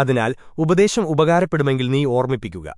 അതിനാൽ ഉപദേശം ഉപകാരപ്പെടുമെങ്കിൽ നീ ഓർമ്മിപ്പിക്കുക